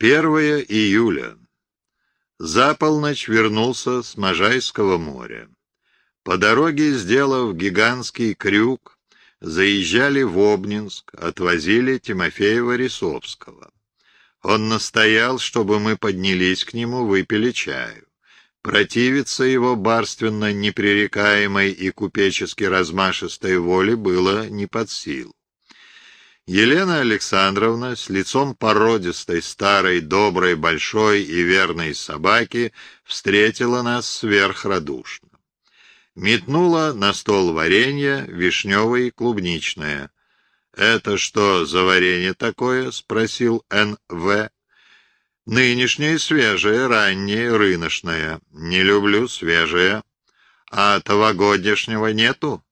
1 июля. За полночь вернулся с Можайского моря. По дороге, сделав гигантский крюк, заезжали в Обнинск, отвозили Тимофеева-Рисовского. Он настоял, чтобы мы поднялись к нему, выпили чаю. Противиться его барственно непререкаемой и купечески размашистой воле было не под силу. Елена Александровна с лицом породистой, старой, доброй, большой и верной собаки встретила нас сверхрадушно. Метнула на стол варенье, вишневое и клубничное. «Это что за варенье такое?» — спросил Н.В. «Нынешнее свежее, раннее, рыночное. Не люблю свежее. А новогоднешнего нету?»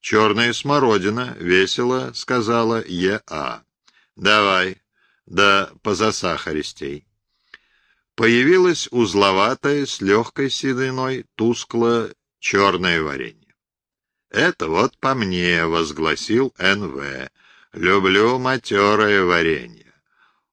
«Черная смородина», — весело сказала Е.А. «Давай, да позасахаристей». Появилась узловатая с легкой сединой тускло-черное варенье. «Это вот по мне», — возгласил Н.В. «Люблю матерое варенье».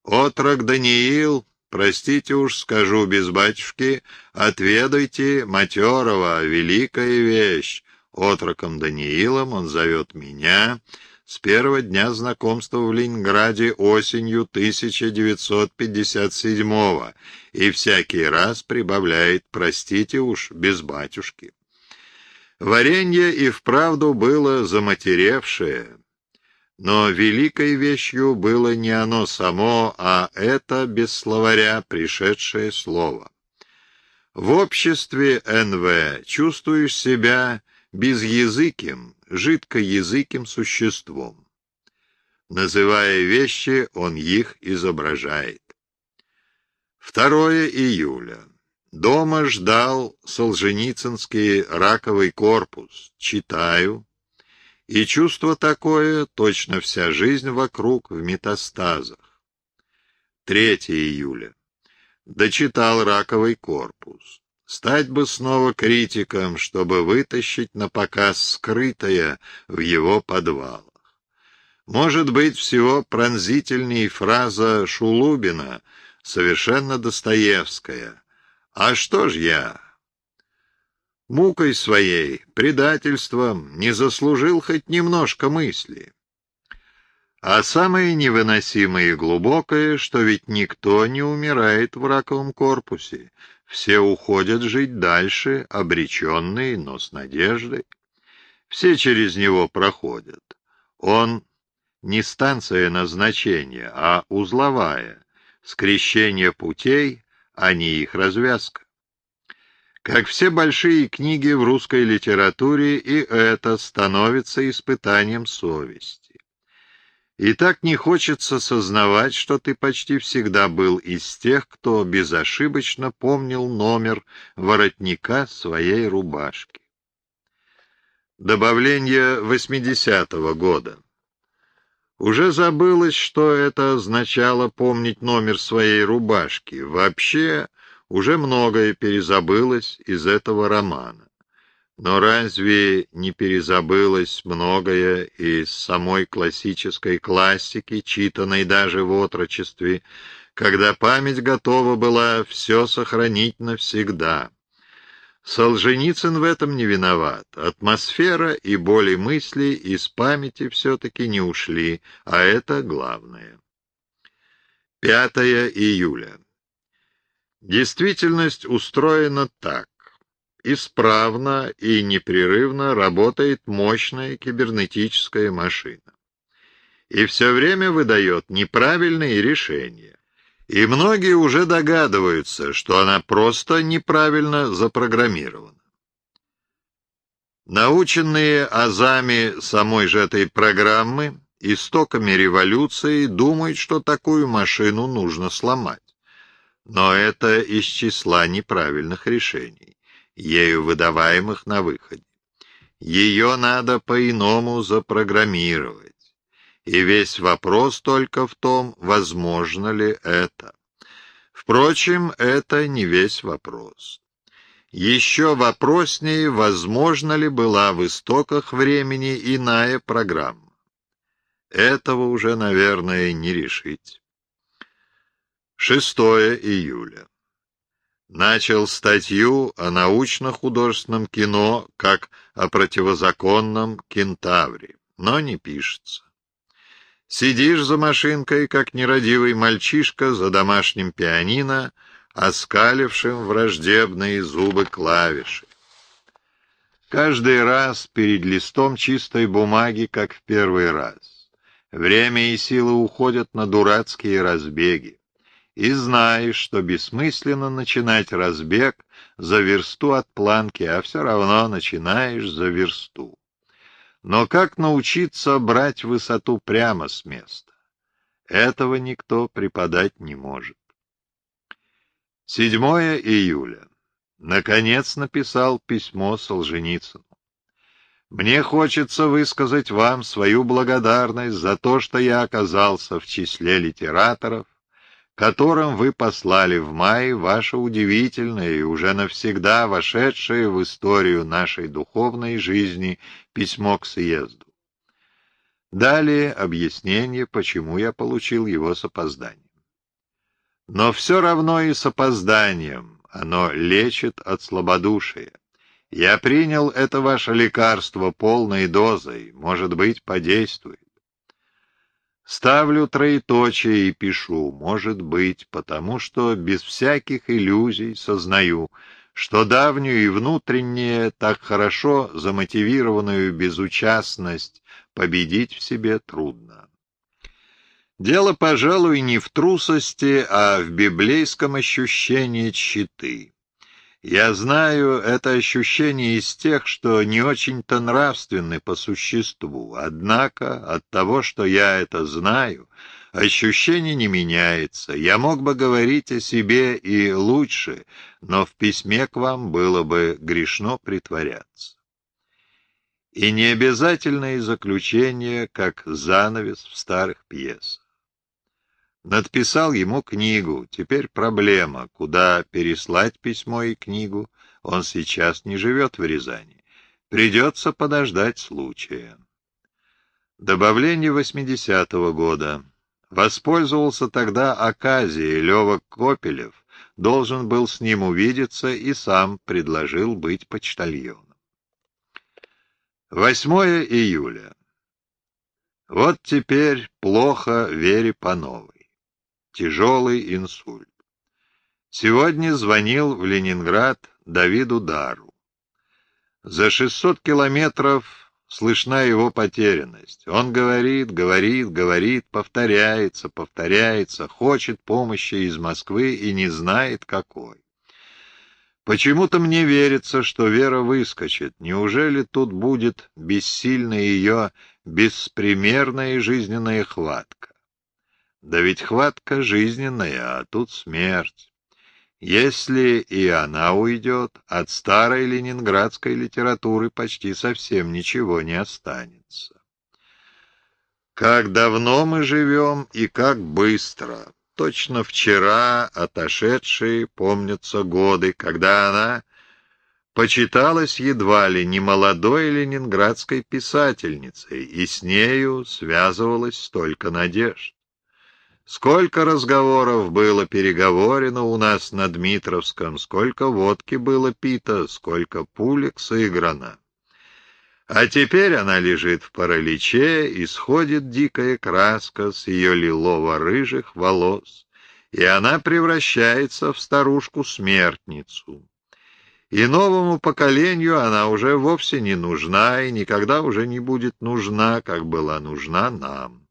Отрок Даниил, простите уж, скажу без батюшки, отведайте матерого, великая вещь, Отроком Даниилом он зовет меня с первого дня знакомства в Ленинграде осенью 1957-го и всякий раз прибавляет «простите уж, без батюшки». Варенье и вправду было заматеревшее, но великой вещью было не оно само, а это, без словаря, пришедшее слово. В обществе НВ чувствуешь себя безязыким, жидкоязыким существом. Называя вещи, он их изображает. 2 июля. Дома ждал Солженицынский раковый корпус. Читаю. И чувство такое, точно вся жизнь вокруг в метастазах. 3 июля. Дочитал раковый корпус. Стать бы снова критиком, чтобы вытащить на показ скрытое в его подвалах. Может быть, всего пронзительней фраза Шулубина, совершенно Достоевская. «А что ж я?» Мукой своей, предательством не заслужил хоть немножко мысли. А самое невыносимое и глубокое, что ведь никто не умирает в раковом корпусе, все уходят жить дальше, обреченные, но с надеждой. Все через него проходят. Он не станция назначения, а узловая, скрещение путей, а не их развязка. Как все большие книги в русской литературе, и это становится испытанием совести. И так не хочется сознавать, что ты почти всегда был из тех, кто безошибочно помнил номер воротника своей рубашки. Добавление 80-го года. Уже забылось, что это означало помнить номер своей рубашки. Вообще, уже многое перезабылось из этого романа. Но разве не перезабылось многое из самой классической классики, читанной даже в отрочестве, когда память готова была все сохранить навсегда? Солженицын в этом не виноват. Атмосфера и боли мысли из памяти все-таки не ушли, а это главное. 5 июля. Действительность устроена так исправно и непрерывно работает мощная кибернетическая машина. И все время выдает неправильные решения. И многие уже догадываются, что она просто неправильно запрограммирована. Наученные азами самой же этой программы, истоками революции, думают, что такую машину нужно сломать. Но это из числа неправильных решений ею выдаваемых на выходе. Ее надо по-иному запрограммировать. И весь вопрос только в том, возможно ли это. Впрочем, это не весь вопрос. Еще вопроснее, возможно ли была в истоках времени иная программа. Этого уже, наверное, не решить. 6 июля. Начал статью о научно-художественном кино как о противозаконном кентавре, но не пишется. Сидишь за машинкой, как нерадивый мальчишка за домашним пианино, оскалившим враждебные зубы клавиши. Каждый раз перед листом чистой бумаги, как в первый раз. Время и силы уходят на дурацкие разбеги. И знаешь, что бессмысленно начинать разбег за версту от планки, а все равно начинаешь за версту. Но как научиться брать высоту прямо с места? Этого никто преподать не может. 7 июля. Наконец написал письмо Солженицыну. Мне хочется высказать вам свою благодарность за то, что я оказался в числе литераторов, которым вы послали в мае ваше удивительное и уже навсегда вошедшее в историю нашей духовной жизни письмо к съезду. Далее объяснение, почему я получил его с опозданием. Но все равно и с опозданием оно лечит от слабодушия. Я принял это ваше лекарство полной дозой, может быть, подействует. Ставлю троеточие и пишу, может быть, потому что без всяких иллюзий сознаю, что давнюю и внутреннее, так хорошо замотивированную безучастность победить в себе трудно. Дело, пожалуй, не в трусости, а в библейском ощущении щиты. Я знаю это ощущение из тех, что не очень-то нравственны по существу, однако от того, что я это знаю, ощущение не меняется. Я мог бы говорить о себе и лучше, но в письме к вам было бы грешно притворяться. И не обязательное заключение, как занавес в старых пьесах. Надписал ему книгу. Теперь проблема, куда переслать письмо и книгу. Он сейчас не живет в Рязани. Придется подождать случая. Добавление 80-го года. Воспользовался тогда оказией Лева Копелев, должен был с ним увидеться и сам предложил быть почтальоном. 8 июля. Вот теперь плохо Вере Пановой тяжелый инсульт. Сегодня звонил в Ленинград Давиду Дару. За 600 километров слышна его потерянность. Он говорит, говорит, говорит, повторяется, повторяется, хочет помощи из Москвы и не знает какой. Почему-то мне верится, что Вера выскочит. Неужели тут будет бессильная ее беспримерная жизненная хватка? Да ведь хватка жизненная, а тут смерть. Если и она уйдет, от старой ленинградской литературы почти совсем ничего не останется. Как давно мы живем и как быстро. Точно вчера отошедшие помнятся годы, когда она почиталась едва ли не молодой ленинградской писательницей, и с нею связывалось столько надежд. Сколько разговоров было переговорено у нас на Дмитровском, сколько водки было пито, сколько пулек сыграно. А теперь она лежит в параличе, и сходит дикая краска с ее лилово-рыжих волос, и она превращается в старушку-смертницу. И новому поколению она уже вовсе не нужна и никогда уже не будет нужна, как была нужна нам.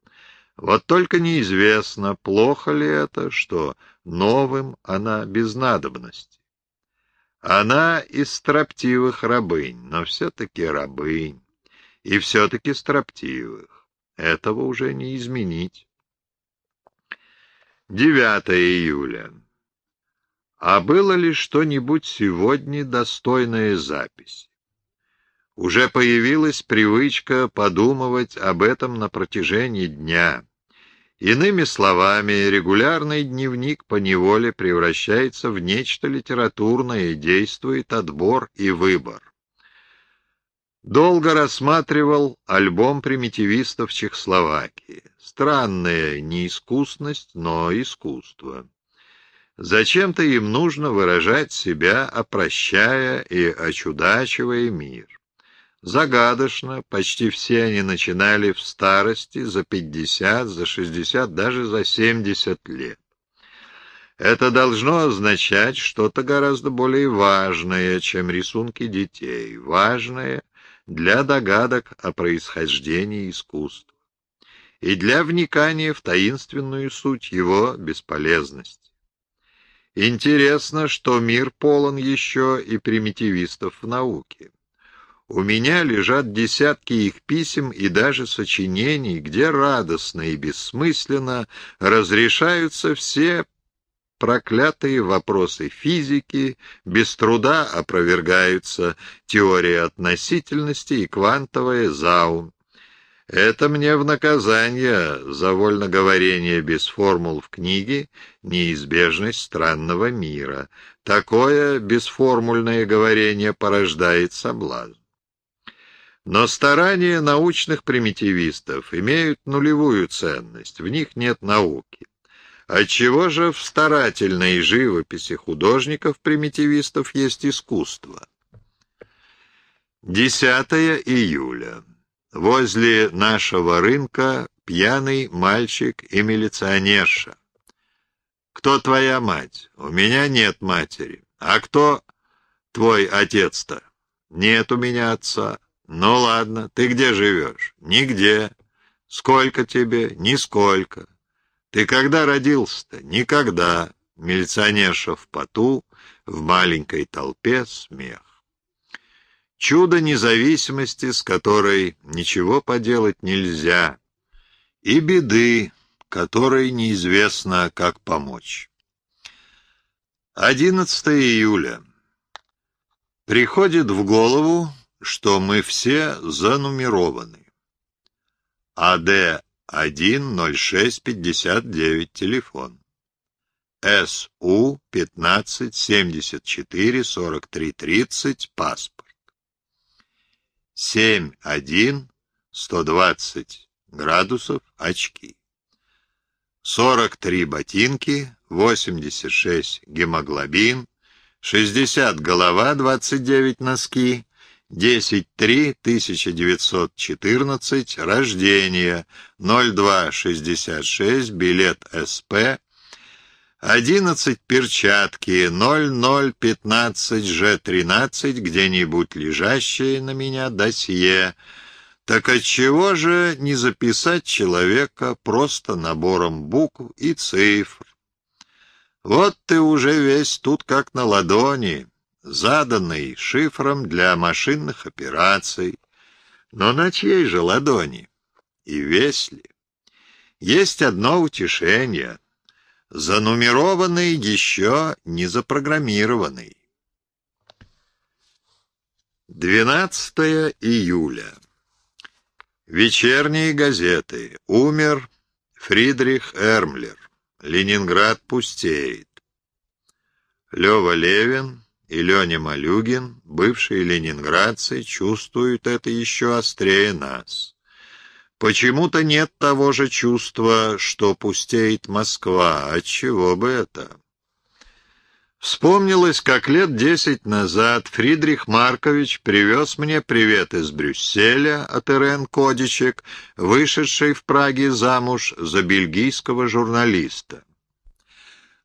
Вот только неизвестно, плохо ли это, что новым она без надобности. Она из строптивых рабынь, но все-таки рабынь, и все-таки строптивых. Этого уже не изменить. 9 июля. А было ли что-нибудь сегодня достойная запись? Уже появилась привычка подумывать об этом на протяжении дня. Иными словами, регулярный дневник по неволе превращается в нечто литературное и действует отбор и выбор. Долго рассматривал альбом примитивистов Чехословакии. Странная неискусность, но искусство. Зачем-то им нужно выражать себя, опрощая и очудачивая мир. Загадочно, почти все они начинали в старости, за 50, за 60, даже за 70 лет. Это должно означать что-то гораздо более важное, чем рисунки детей, важное для догадок о происхождении искусства и для вникания в таинственную суть его бесполезности. Интересно, что мир полон еще и примитивистов в науке. У меня лежат десятки их писем и даже сочинений, где радостно и бессмысленно разрешаются все проклятые вопросы физики, без труда опровергаются теория относительности и квантовая заум. Это мне в наказание за вольноговорение без формул в книге «Неизбежность странного мира». Такое бесформульное говорение порождает соблазн. Но старания научных примитивистов имеют нулевую ценность, в них нет науки. Отчего же в старательной живописи художников-примитивистов есть искусство? 10 июля. Возле нашего рынка пьяный мальчик и милиционерша. «Кто твоя мать?» «У меня нет матери». «А кто твой отец-то?» «Нет у меня отца». «Ну ладно, ты где живешь?» «Нигде». «Сколько тебе?» «Нисколько». Ты когда родился-то? Никогда. Милиционерша в поту, в маленькой толпе смех. Чудо независимости, с которой ничего поделать нельзя, и беды, которой неизвестно, как помочь. 11 июля. Приходит в голову, что мы все занумерованы. АД 10659 телефон. СУ 1574 43 30 паспорт. 71 120 градусов очки. 43 ботинки, 86 гемоглобин, 60 голова, 29 носки, 10-3-1914, рождение, 02-66, билет СП, 11 перчатки, 0015Ж13, где-нибудь лежащее на меня досье. Так отчего же не записать человека просто набором букв и цифр? Вот ты уже весь тут как на ладони заданный шифром для машинных операций. Но на чьей же ладони? И весь ли? Есть одно утешение. Занумерованный еще не запрограммированный. 12 июля. Вечерние газеты. Умер Фридрих Эрмлер. Ленинград пустеет. Лева Левин и Леня Малюгин, бывшие ленинградцы, чувствуют это еще острее нас. Почему-то нет того же чувства, что пустеет Москва. Отчего бы это? Вспомнилось, как лет десять назад Фридрих Маркович привез мне привет из Брюсселя от Ирен Кодичек, вышедшей в Праге замуж за бельгийского журналиста.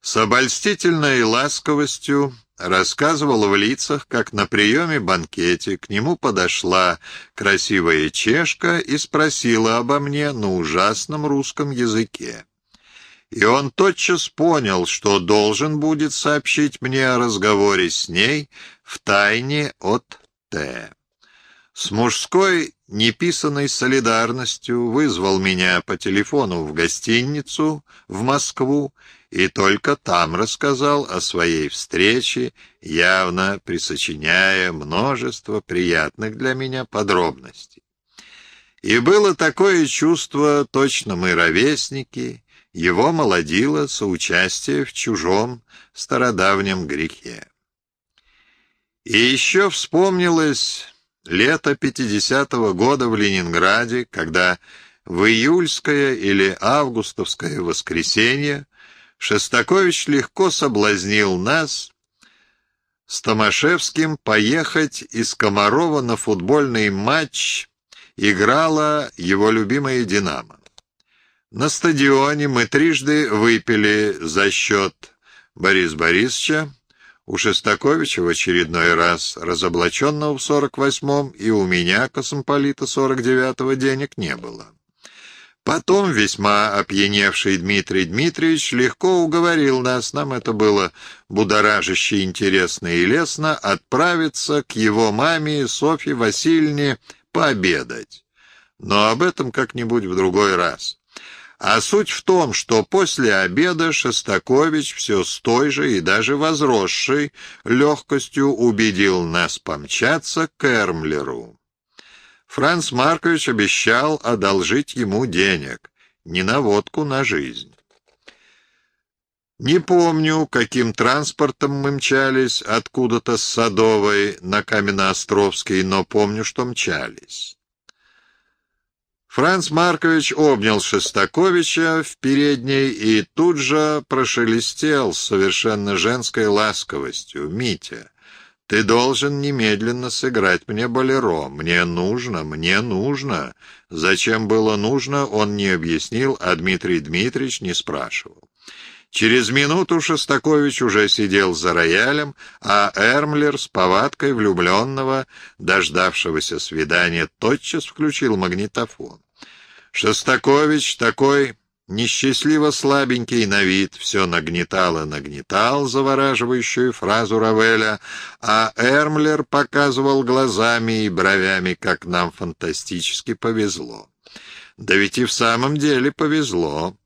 С обольстительной ласковостью рассказывал в лицах, как на приеме-банкете к нему подошла красивая чешка и спросила обо мне на ужасном русском языке. И он тотчас понял, что должен будет сообщить мне о разговоре с ней в тайне от Т. С мужской неписанной солидарностью вызвал меня по телефону в гостиницу в Москву и только там рассказал о своей встрече, явно присочиняя множество приятных для меня подробностей. И было такое чувство, точно мы ровесники, его молодило соучастие в чужом стародавнем грехе. И еще вспомнилось лето 50-го года в Ленинграде, когда в июльское или августовское воскресенье Шестакович легко соблазнил нас с Томашевским поехать из Комарова на футбольный матч играла его любимая «Динамо». На стадионе мы трижды выпили за счет Бориса Борисовича, у Шестаковича в очередной раз разоблаченного в 48-м, и у меня, космополита 49-го, денег не было. Потом весьма опьяневший Дмитрий Дмитриевич легко уговорил нас, нам это было будоражаще интересно и лестно, отправиться к его маме Софье Васильевне пообедать. Но об этом как-нибудь в другой раз. А суть в том, что после обеда Шостакович все с той же и даже возросшей легкостью убедил нас помчаться к Эрмлеру. Франц Маркович обещал одолжить ему денег, не на водку, на жизнь. Не помню, каким транспортом мы мчались откуда-то с Садовой на Каменноостровский, но помню, что мчались. Франц Маркович обнял Шестаковича в передней и тут же прошелестел с совершенно женской ласковостью. «Митя, ты должен немедленно сыграть мне болеро. Мне нужно, мне нужно». Зачем было нужно, он не объяснил, а Дмитрий Дмитриевич не спрашивал. Через минуту Шостакович уже сидел за роялем, а Эрмлер с повадкой влюбленного, дождавшегося свидания, тотчас включил магнитофон. Шостакович такой несчастливо слабенький на вид, все нагнетал и нагнетал завораживающую фразу Равеля, а Эрмлер показывал глазами и бровями, как нам фантастически повезло. Да ведь и в самом деле повезло.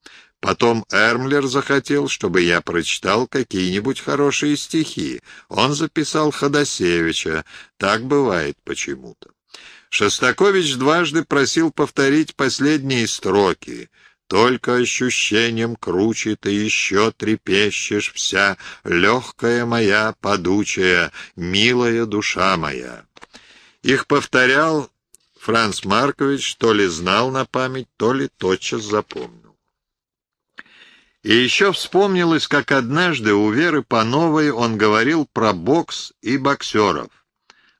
Потом Эрмлер захотел, чтобы я прочитал какие-нибудь хорошие стихи. Он записал Ходосевича. Так бывает почему-то. Шостакович дважды просил повторить последние строки. «Только ощущением круче ты еще трепещешь вся, легкая моя, подучая, милая душа моя». Их повторял Франц Маркович, то ли знал на память, то ли тотчас запомнил. И еще вспомнилось, как однажды у Веры Пановой он говорил про бокс и боксеров.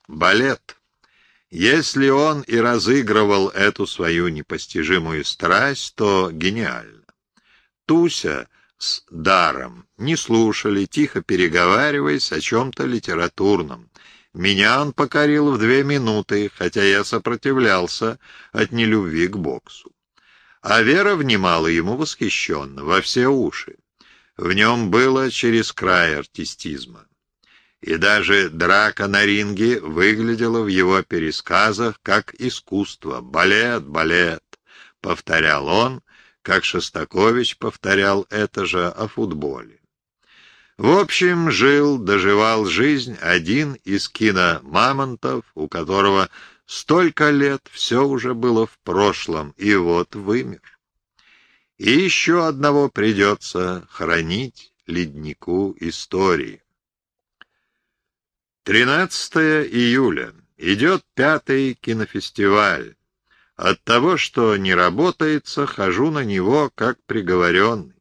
Балет. Если он и разыгрывал эту свою непостижимую страсть, то гениально. Туся с Даром не слушали, тихо переговариваясь о чем-то литературном. Меня он покорил в две минуты, хотя я сопротивлялся от нелюбви к боксу. А Вера внимала ему восхищенно, во все уши. В нем было через край артистизма. И даже драка на ринге выглядела в его пересказах как искусство. «Балет, балет», — повторял он, как Шостакович повторял это же о футболе. В общем, жил, доживал жизнь один из киномамонтов, у которого Столько лет все уже было в прошлом, и вот вымер. И еще одного придется хранить леднику истории. 13 июля. Идет пятый кинофестиваль. От того, что не работается, хожу на него как приговоренный.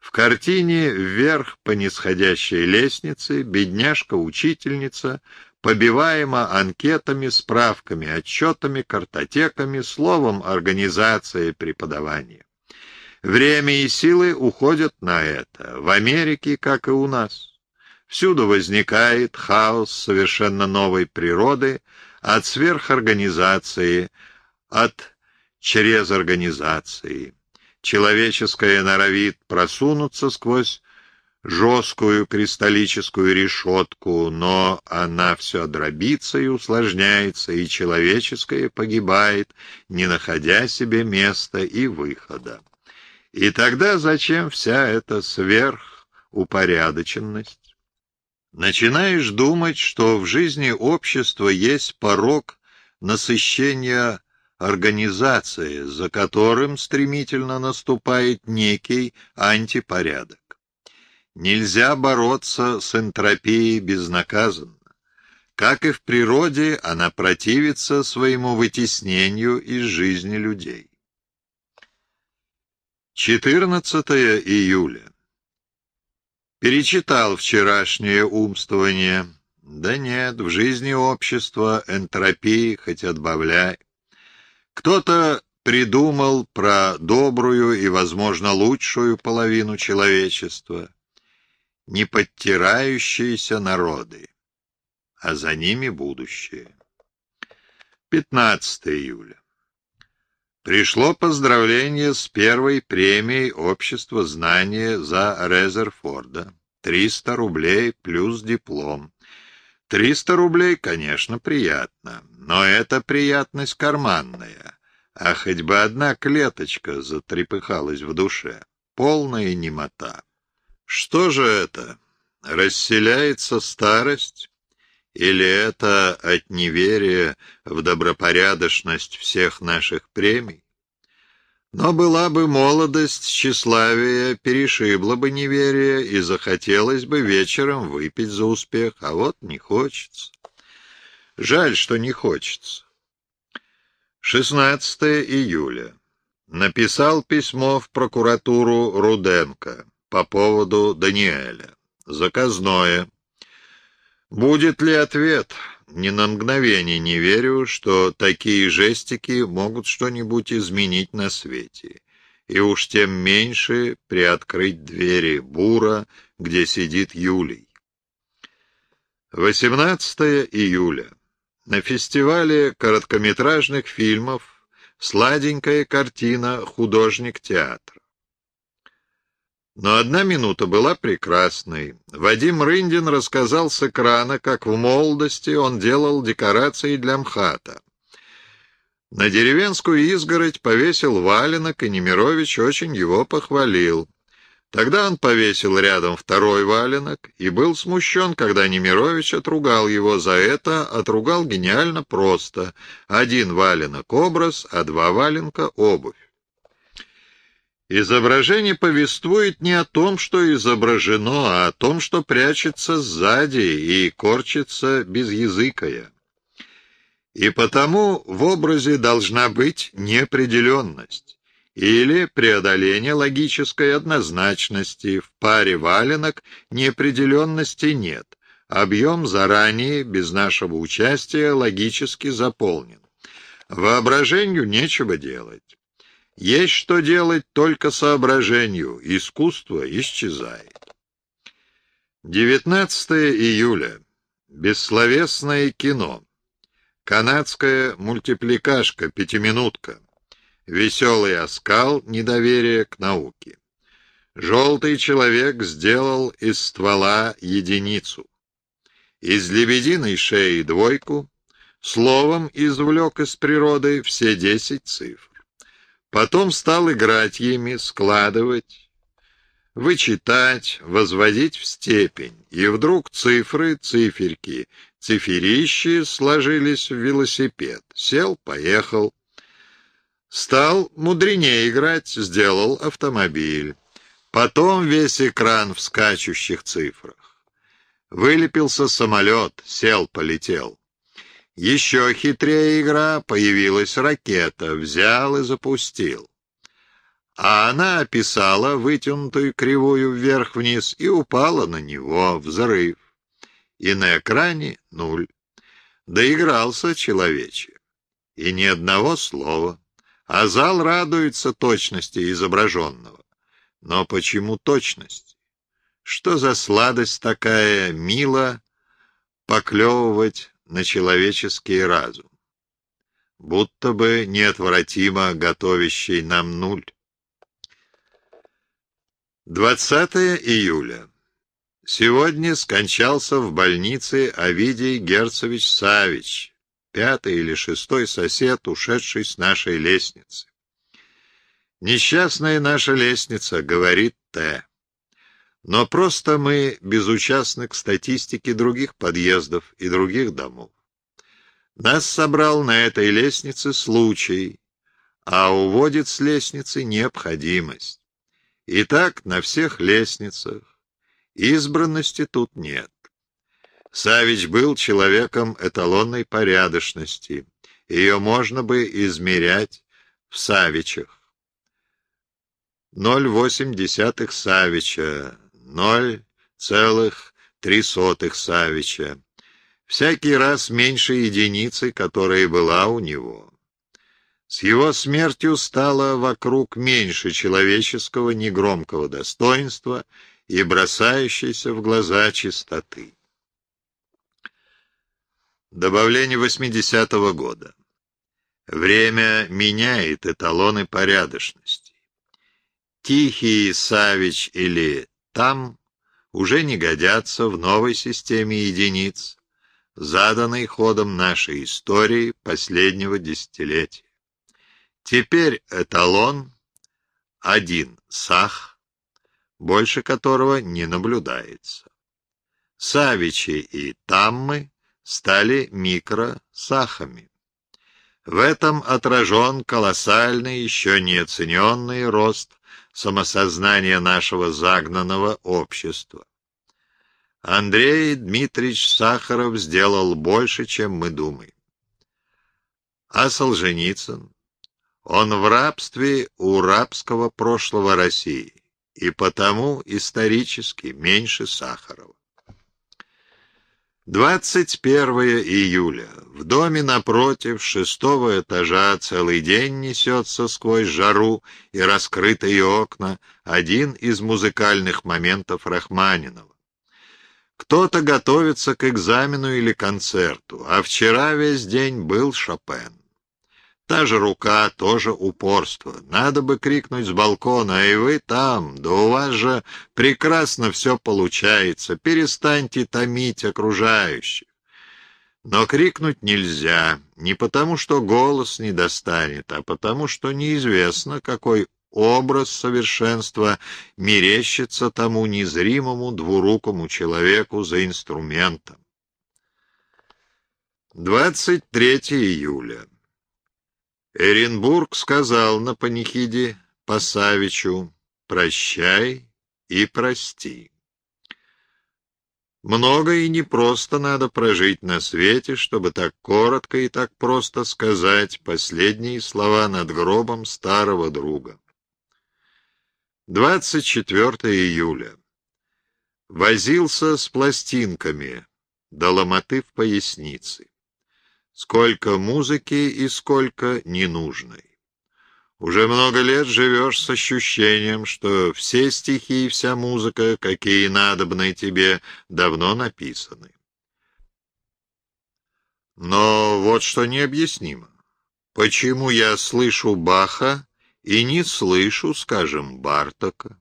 В картине вверх по нисходящей лестнице бедняжка-учительница побиваема анкетами, справками, отчетами, картотеками, словом организация преподавания. Время и силы уходят на это, в Америке, как и у нас. Всюду возникает хаос совершенно новой природы, от сверхорганизации, от чрезорганизации. Человеческое норовит просунуться сквозь жесткую кристаллическую решетку, но она все дробится и усложняется, и человеческое погибает, не находя себе места и выхода. И тогда зачем вся эта сверхупорядоченность? Начинаешь думать, что в жизни общества есть порог насыщения организации, за которым стремительно наступает некий антипорядок. Нельзя бороться с энтропией безнаказанно. Как и в природе, она противится своему вытеснению из жизни людей. 14 июля. Перечитал вчерашнее умствование. Да нет, в жизни общества энтропии хоть отбавляй. Кто-то придумал про добрую и, возможно, лучшую половину человечества, неподтирающиеся народы, а за ними будущее. 15 июля. Пришло поздравление с первой премией Общества знания за Резерфорда. 300 рублей плюс диплом. 300 рублей, конечно, приятно, но это приятность карманная, а хоть бы одна клеточка затрепыхалась в душе. Полная немота. Что же это? Расселяется старость? Или это от неверия в добропорядочность всех наших премий? Но была бы молодость, тщеславие перешибла бы неверие, и захотелось бы вечером выпить за успех, а вот не хочется. Жаль, что не хочется. 16 июля. Написал письмо в прокуратуру Руденко по поводу Даниэля. Заказное. Будет ли ответ? Ни на мгновение не верю, что такие жестики могут что-нибудь изменить на свете. И уж тем меньше приоткрыть двери бура, где сидит Юлий. 18 июля. На фестивале короткометражных фильмов сладенькая картина «Художник театра». Но одна минута была прекрасной. Вадим Рындин рассказал с экрана, как в молодости он делал декорации для МХАТа. На деревенскую изгородь повесил валенок, и Немирович очень его похвалил. Тогда он повесил рядом второй валенок и был смущен, когда Немирович отругал его за это, отругал гениально просто. Один валенок — образ, а два валенка — обувь. Изображение повествует не о том, что изображено, а о том, что прячется сзади и корчится безязыкая. И потому в образе должна быть неопределенность или преодоление логической однозначности. В паре валенок неопределенности нет. Объем заранее, без нашего участия, логически заполнен. Воображению нечего делать. Есть что делать только соображению, искусство исчезает. 19 июля. Бессловесное кино. Канадская мультипликашка «Пятиминутка». Веселый оскал недоверия к науке. Желтый человек сделал из ствола единицу. Из лебединой шеи двойку, словом извлек из природы все десять цифр. Потом стал играть ими, складывать, вычитать, возводить в степень. И вдруг цифры, циферки, циферищи сложились в велосипед. Сел, поехал. Стал мудренее играть, сделал автомобиль. Потом весь экран в скачущих цифрах. Вылепился самолет, сел, полетел. Еще хитрее игра, появилась ракета, взял и запустил. А она описала вытянутую кривую вверх-вниз и упала на него, взрыв. И на экране нуль. Доигрался человече. И ни одного слова. А зал радуется точности изображенного. Но почему точность? Что за сладость такая, мило поклевывать на человеческий разум, будто бы неотвратимо готовящий нам нуль. 20 июля. Сегодня скончался в больнице Овидий Герцович Савич, пятый или шестой сосед, ушедший с нашей лестницы. «Несчастная наша лестница», — говорит Т. Но просто мы безучастны к статистике других подъездов и других домов. Нас собрал на этой лестнице случай, а уводит с лестницы необходимость. И так на всех лестницах. Избранности тут нет. Савич был человеком эталонной порядочности. Ее можно бы измерять в Савичах. 0,8 Савича, 0 целых три сотых Савича, всякий раз меньше единицы, которая была у него. С его смертью стало вокруг меньше человеческого негромкого достоинства и бросающейся в глаза чистоты. Добавление 80-го года. Время меняет эталоны порядочности. Тихий Савич или Там уже не годятся в новой системе единиц, заданной ходом нашей истории последнего десятилетия. Теперь эталон один сах, больше которого не наблюдается. Савичи и таммы стали микросахами. В этом отражен колоссальный, еще не оцененный рост самосознания нашего загнанного общества. Андрей Дмитриевич Сахаров сделал больше, чем мы думаем. А Солженицын? Он в рабстве у рабского прошлого России, и потому исторически меньше Сахарова. 21 июля. В доме напротив шестого этажа целый день несется сквозь жару и раскрытые окна один из музыкальных моментов Рахманинова. Кто-то готовится к экзамену или концерту, а вчера весь день был Шопен. Та же рука, тоже упорство. Надо бы крикнуть с балкона, «Эй, вы там! Да у вас же прекрасно все получается! Перестаньте томить окружающих!» Но крикнуть нельзя, не потому что голос не достанет, а потому что неизвестно, какой образ совершенства мерещится тому незримому двурукому человеку за инструментом. 23 июля. Эренбург сказал на панихиде Пасавичу «Прощай и прости». Много и непросто надо прожить на свете, чтобы так коротко и так просто сказать последние слова над гробом старого друга. 24 июля. Возился с пластинками до ломоты в пояснице. Сколько музыки и сколько ненужной. Уже много лет живешь с ощущением, что все стихи и вся музыка, какие надобны тебе, давно написаны. Но вот что необъяснимо. Почему я слышу Баха и не слышу, скажем, Бартока?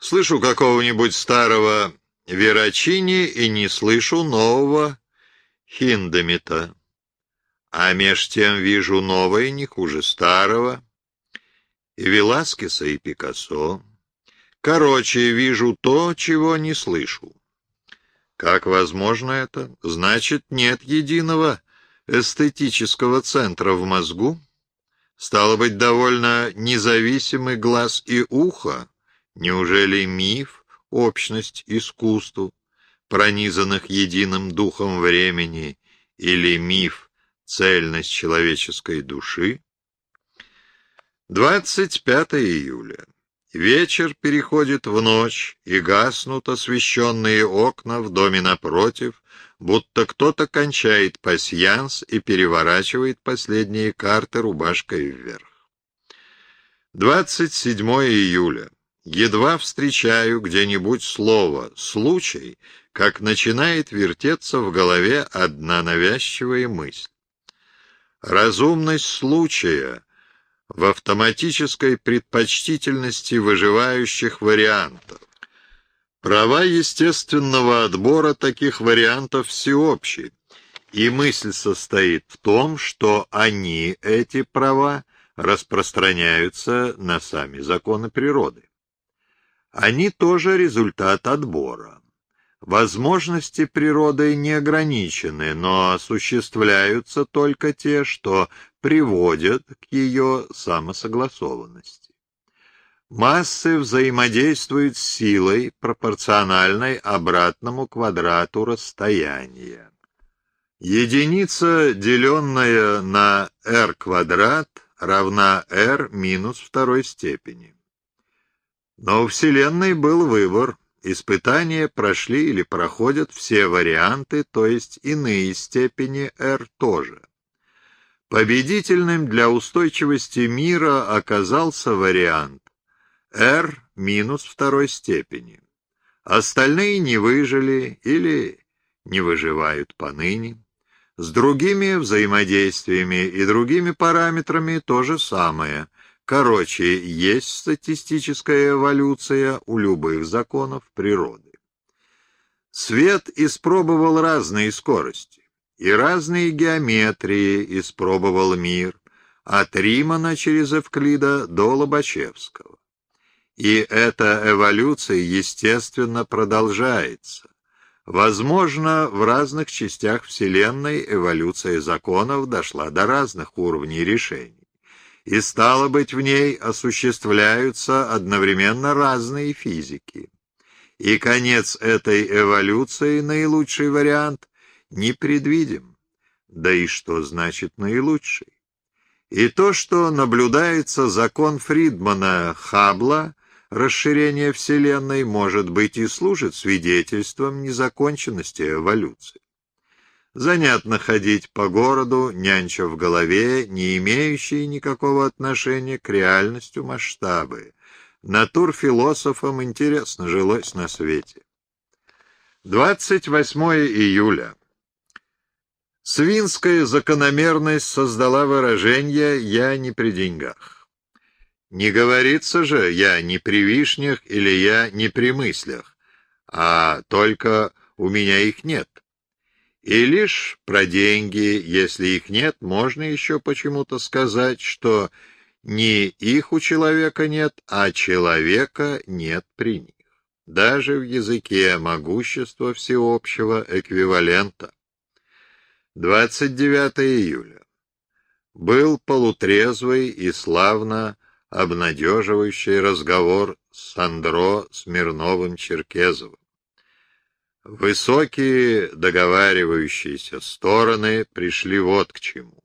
Слышу какого-нибудь старого Верачини и не слышу нового Хиндемита. А меж тем вижу новое, не хуже старого, и Веласкеса, и Пикассо. Короче, вижу то, чего не слышу. Как возможно это? Значит, нет единого эстетического центра в мозгу? Стало быть, довольно независимый глаз и ухо? Неужели миф, общность искусству? Пронизанных единым духом времени, или миф «Цельность человеческой души». 25 июля. Вечер переходит в ночь, и гаснут освещенные окна в доме напротив, будто кто-то кончает пасьянс и переворачивает последние карты рубашкой вверх. 27 июля. Едва встречаю где-нибудь слово «случай», как начинает вертеться в голове одна навязчивая мысль. Разумность случая в автоматической предпочтительности выживающих вариантов. Права естественного отбора таких вариантов всеобщие, и мысль состоит в том, что они, эти права, распространяются на сами законы природы. Они тоже результат отбора. Возможности природы не ограничены, но осуществляются только те, что приводят к ее самосогласованности. Массы взаимодействуют с силой, пропорциональной обратному квадрату расстояния. Единица, деленная на r квадрат, равна r минус второй степени. Но у Вселенной был выбор — испытания прошли или проходят все варианты, то есть иные степени R тоже. Победительным для устойчивости мира оказался вариант R минус второй степени. Остальные не выжили или не выживают поныне. С другими взаимодействиями и другими параметрами то же самое. Короче, есть статистическая эволюция у любых законов природы. Свет испробовал разные скорости и разные геометрии испробовал мир, от Римана через Эвклида до Лобачевского. И эта эволюция, естественно, продолжается. Возможно, в разных частях Вселенной эволюция законов дошла до разных уровней решений, и, стало быть, в ней осуществляются одновременно разные физики. И конец этой эволюции, наилучший вариант, не предвидим. Да и что значит наилучший? И то, что наблюдается закон Фридмана Хаббла, расширение Вселенной, может быть, и служит свидетельством незаконченности эволюции. Занятно ходить по городу, нянча в голове, не имеющие никакого отношения к реальностью масштабы. Натурфилософам интересно жилось на свете. 28 июля. Свинская закономерность создала выражение «я не при деньгах». Не говорится же «я не при вишнях» или «я не при мыслях», а только «у меня их нет». И лишь про деньги, если их нет, можно еще почему-то сказать, что не их у человека нет, а человека нет при них. Даже в языке могущества всеобщего эквивалента. 29 июля. Был полутрезвый и славно обнадеживающий разговор с Сандро Смирновым-Черкезовым. Высокие договаривающиеся стороны пришли вот к чему.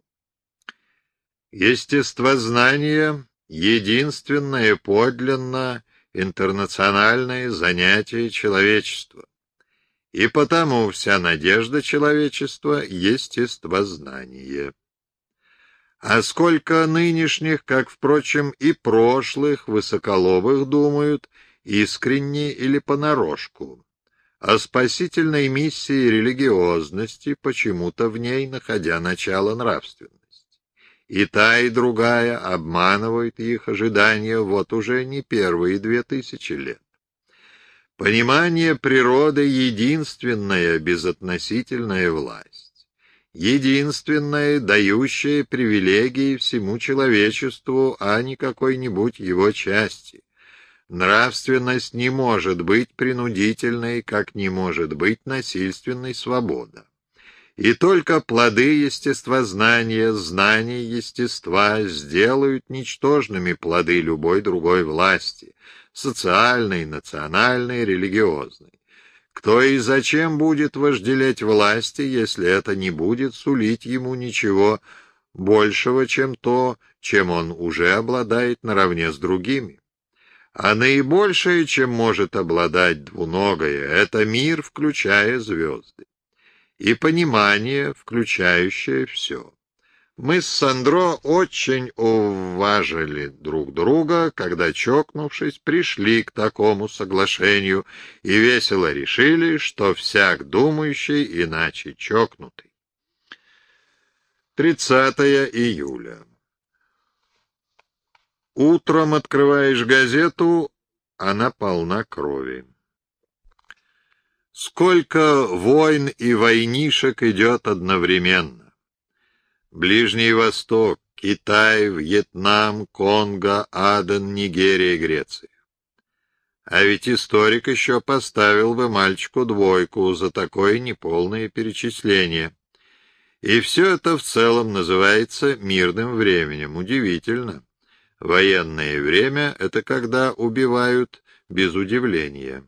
Естествознание — единственное подлинно интернациональное занятие человечества, и потому вся надежда человечества — естествознание. А сколько нынешних, как, впрочем, и прошлых, высоколобых думают, искренне или понарошку, о спасительной миссии религиозности, почему-то в ней находя начало нравственности. И та, и другая обманывают их ожидания вот уже не первые две тысячи лет. Понимание природы — единственная безотносительная власть единственное, дающее привилегии всему человечеству, а не какой-нибудь его части. Нравственность не может быть принудительной, как не может быть насильственной свобода. И только плоды естествознания, знания естества сделают ничтожными плоды любой другой власти, социальной, национальной, религиозной. Кто и зачем будет вожделеть власти, если это не будет сулить ему ничего большего, чем то, чем он уже обладает наравне с другими? А наибольшее, чем может обладать двуногое, это мир, включая звезды, и понимание, включающее все. Мы с Сандро очень уважили друг друга, когда, чокнувшись, пришли к такому соглашению и весело решили, что всяк думающий иначе чокнутый. 30 июля. Утром открываешь газету, она полна крови. Сколько войн и войнишек идет одновременно. Ближний Восток, Китай, Вьетнам, Конго, Аден, Нигерия, Греция. А ведь историк еще поставил бы мальчику двойку за такое неполное перечисление. И все это в целом называется мирным временем. Удивительно. Военное время — это когда убивают без удивления.